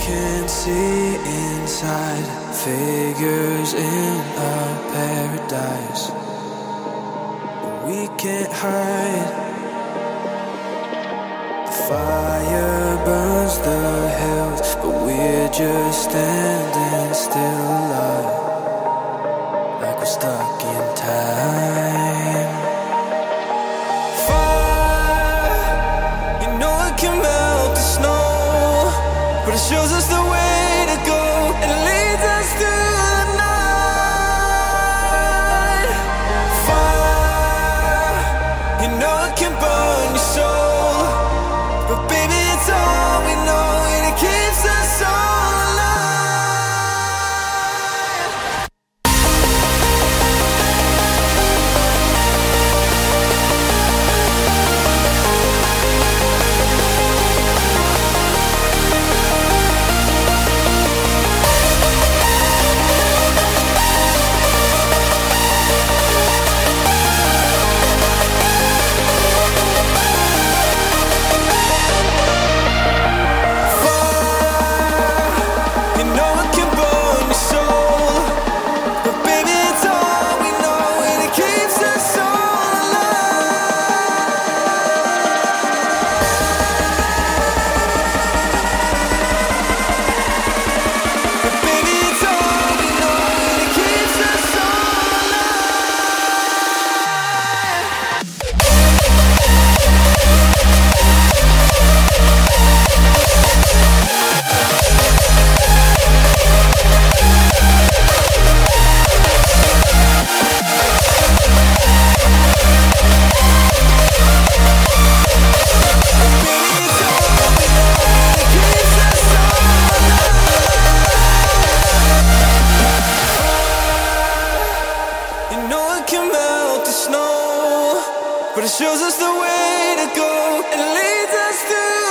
can see inside figures in a paradise. We can't hide. The fire burns the hills, but we're just standing still alive. Like we're stuck in time. Fire, you know it can melt but it shows us the way snow, but it shows us the way to go. It leads us through